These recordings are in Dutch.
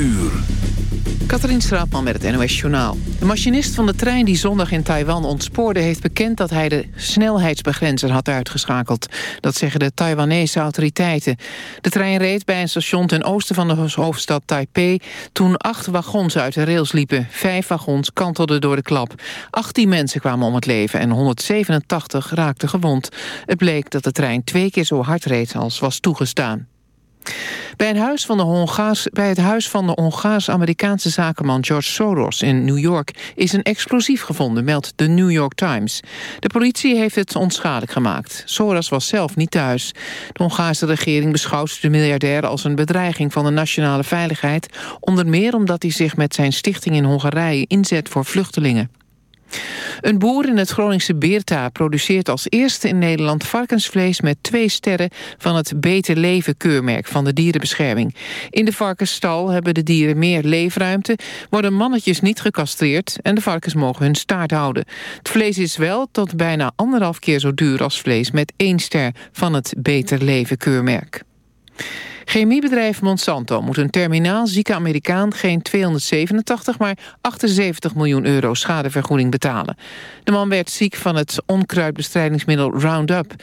uur. Katrien Straatman met het NOS Journaal. De machinist van de trein die zondag in Taiwan ontspoorde... heeft bekend dat hij de snelheidsbegrenzer had uitgeschakeld. Dat zeggen de Taiwanese autoriteiten. De trein reed bij een station ten oosten van de hoofdstad Taipei... toen acht wagons uit de rails liepen. Vijf wagons kantelden door de klap. 18 mensen kwamen om het leven en 187 raakten gewond. Het bleek dat de trein twee keer zo hard reed als was toegestaan. Bij, huis van de Hongaars, bij het huis van de Hongaars-Amerikaanse zakenman George Soros in New York is een explosief gevonden, meldt de New York Times. De politie heeft het onschadelijk gemaakt. Soros was zelf niet thuis. De Hongaarse regering beschouwt de miljardair als een bedreiging van de nationale veiligheid, onder meer omdat hij zich met zijn stichting in Hongarije inzet voor vluchtelingen. Een boer in het Groningse Beerta produceert als eerste in Nederland varkensvlees met twee sterren van het Beter Leven keurmerk van de dierenbescherming. In de varkensstal hebben de dieren meer leefruimte, worden mannetjes niet gecastreerd en de varkens mogen hun staart houden. Het vlees is wel tot bijna anderhalf keer zo duur als vlees met één ster van het Beter Leven keurmerk. Chemiebedrijf Monsanto moet een terminaal zieke Amerikaan geen 287, maar 78 miljoen euro schadevergoeding betalen. De man werd ziek van het onkruidbestrijdingsmiddel Roundup.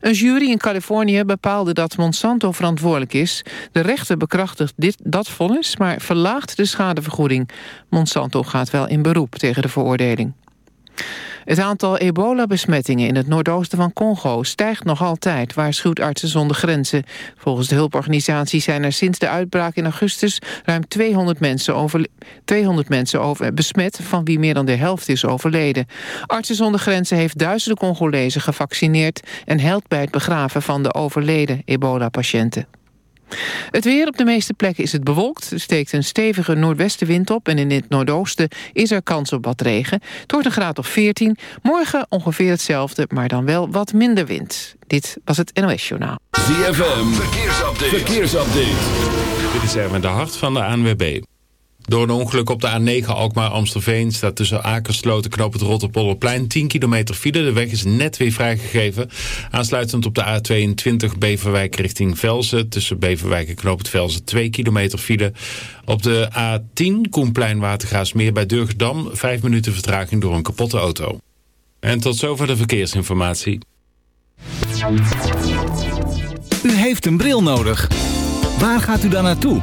Een jury in Californië bepaalde dat Monsanto verantwoordelijk is. De rechter bekrachtigt dit, dat vonnis, maar verlaagt de schadevergoeding. Monsanto gaat wel in beroep tegen de veroordeling. Het aantal ebola-besmettingen in het noordoosten van Congo stijgt nog altijd, waarschuwt Artsen zonder Grenzen. Volgens de hulporganisatie zijn er sinds de uitbraak in augustus ruim 200 mensen, over, 200 mensen over, besmet, van wie meer dan de helft is overleden. Artsen zonder Grenzen heeft duizenden Congolezen gevaccineerd en helpt bij het begraven van de overleden ebola-patiënten. Het weer op de meeste plekken is het bewolkt. Er steekt een stevige noordwestenwind op... en in het noordoosten is er kans op wat regen. Het wordt een graad of 14. Morgen ongeveer hetzelfde, maar dan wel wat minder wind. Dit was het NOS Journaal. ZFM, verkeersupdate. verkeersupdate. Dit is Erwin de Hart van de ANWB. Door een ongeluk op de A9 Alkmaar-Amstelveen staat tussen Akersloot en het Rotterpolderplein 10 kilometer file. De weg is net weer vrijgegeven. Aansluitend op de A22 Beverwijk richting Velzen. Tussen Beverwijk en Knoop het Velzen 2 kilometer file. Op de A10 Koenplein Watergaasmeer bij Durgedam 5 minuten vertraging door een kapotte auto. En tot zover de verkeersinformatie. U heeft een bril nodig. Waar gaat u dan naartoe?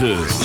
9.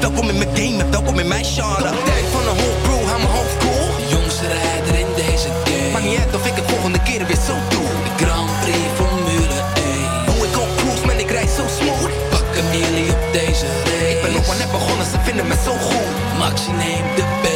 Welkom in mijn game en welkom in mijn genre. Tijd van een whole bro, hou mijn hoofd cool. De jongste rijder in deze game. Maakt niet uit of ik het volgende keer weer zo doe. De Grand Prix Formule 1. Hoe ik ook cruise, man, ik rijd zo smooth. Pak een jullie op deze race. Ik ben nog maar net begonnen, ze vinden me zo goed. Maxi neemt de best.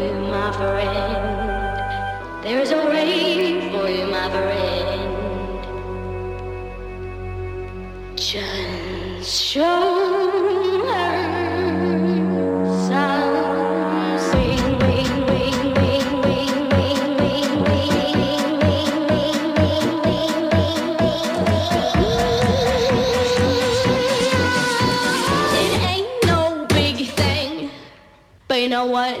you, my friend. There is a way for you, my friend. Just show her something. But you know what?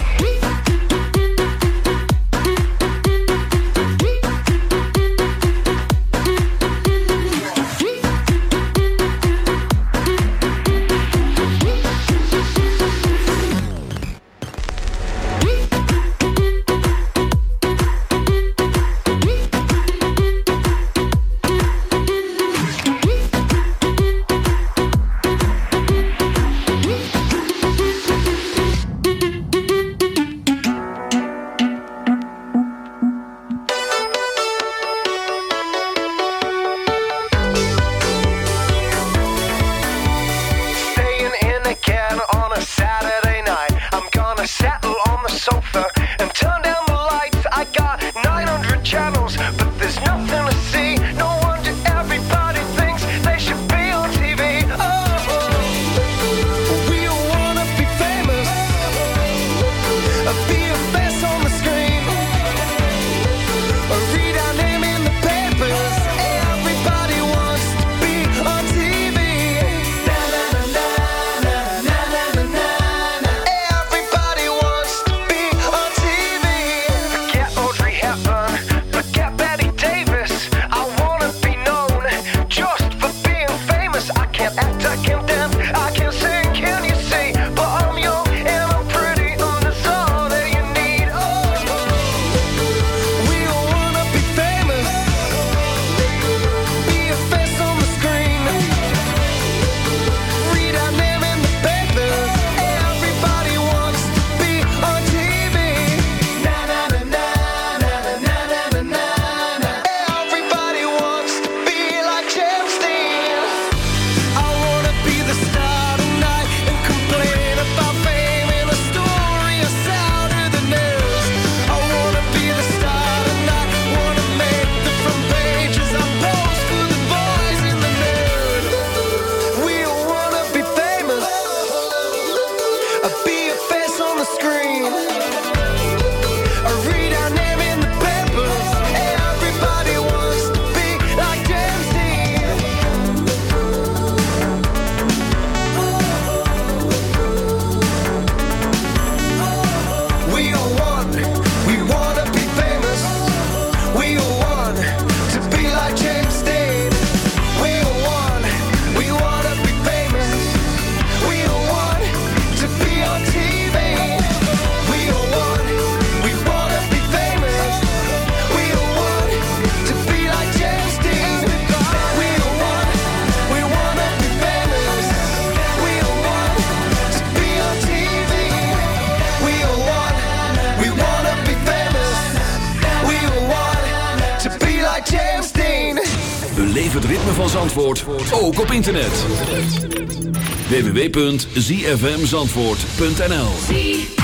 www.zfmzandvoort.nl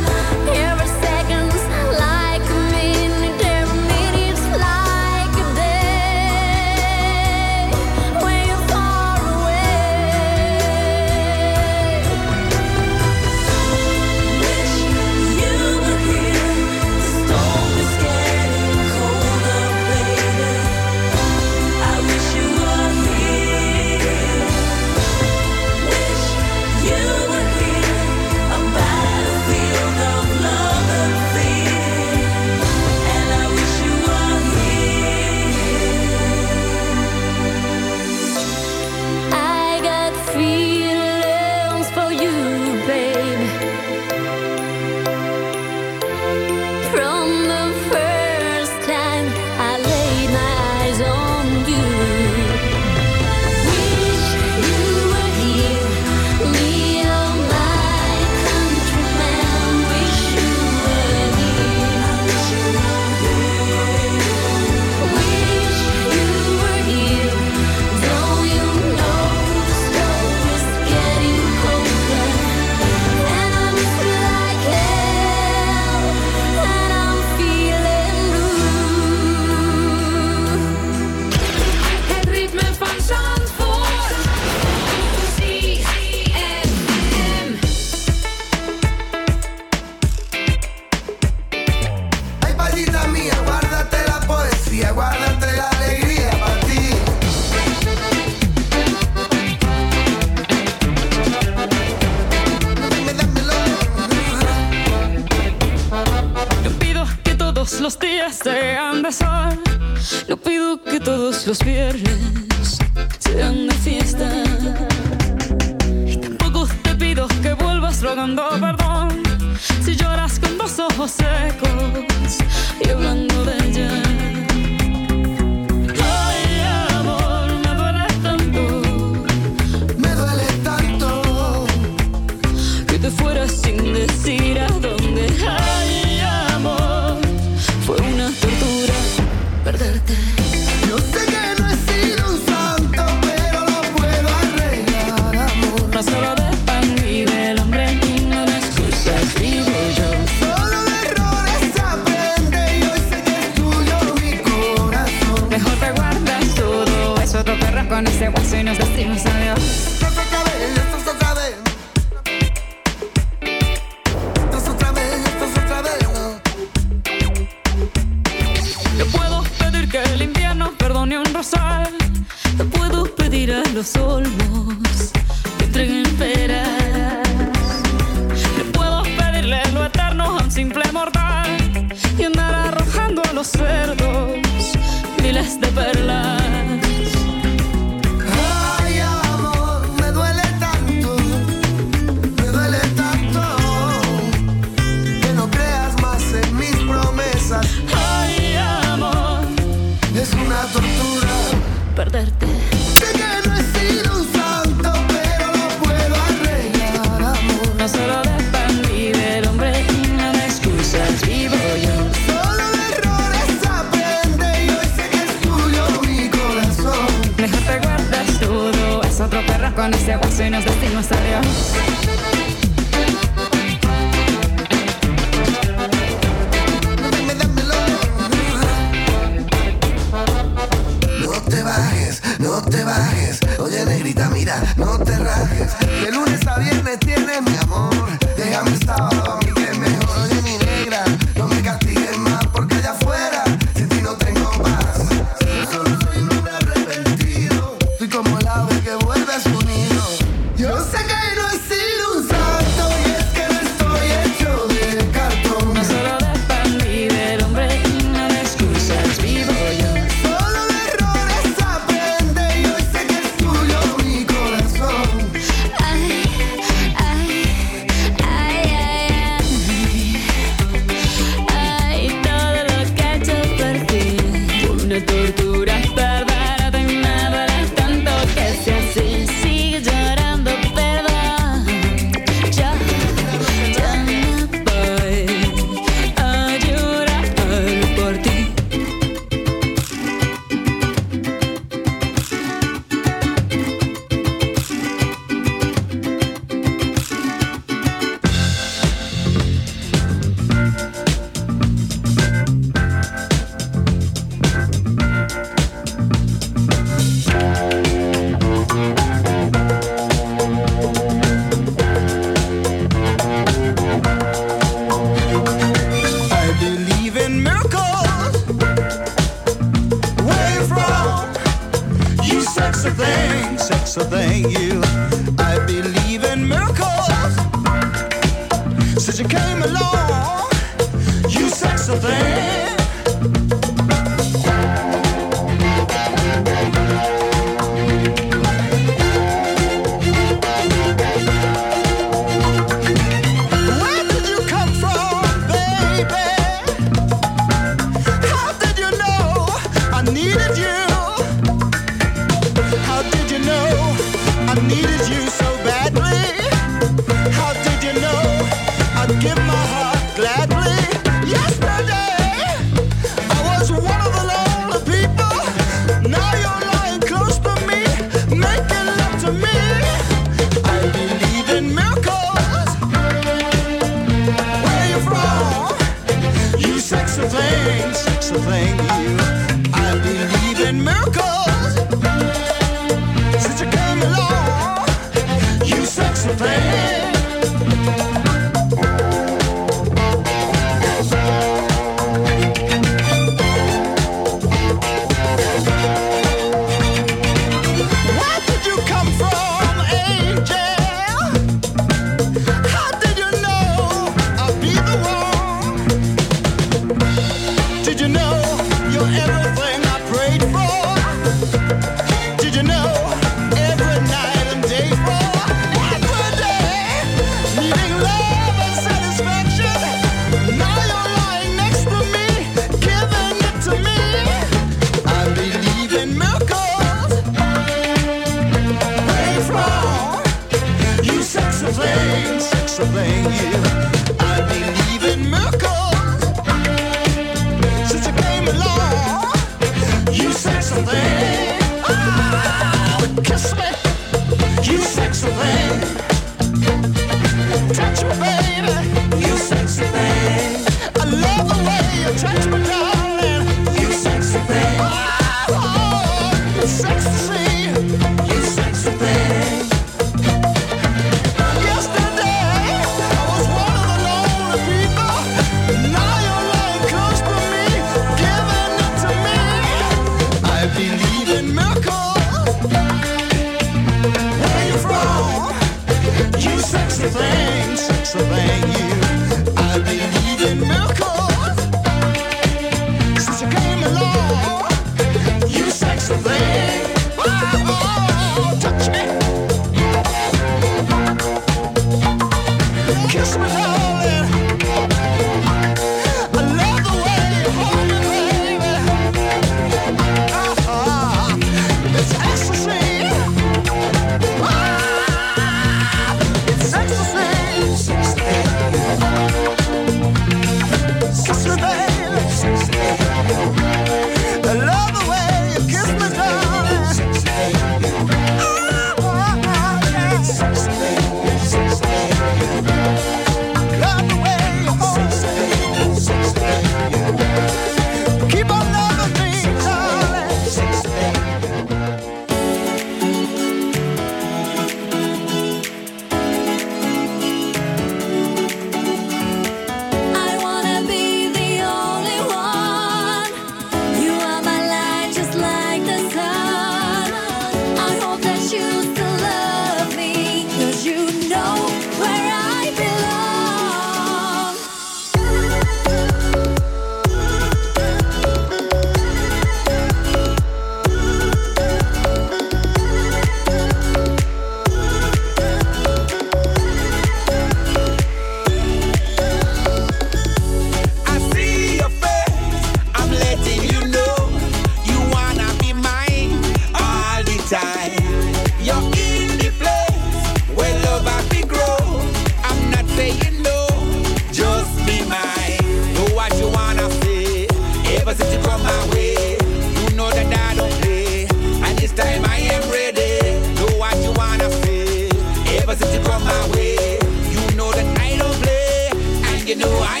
If you brought my way. You know that I don't play, and you know I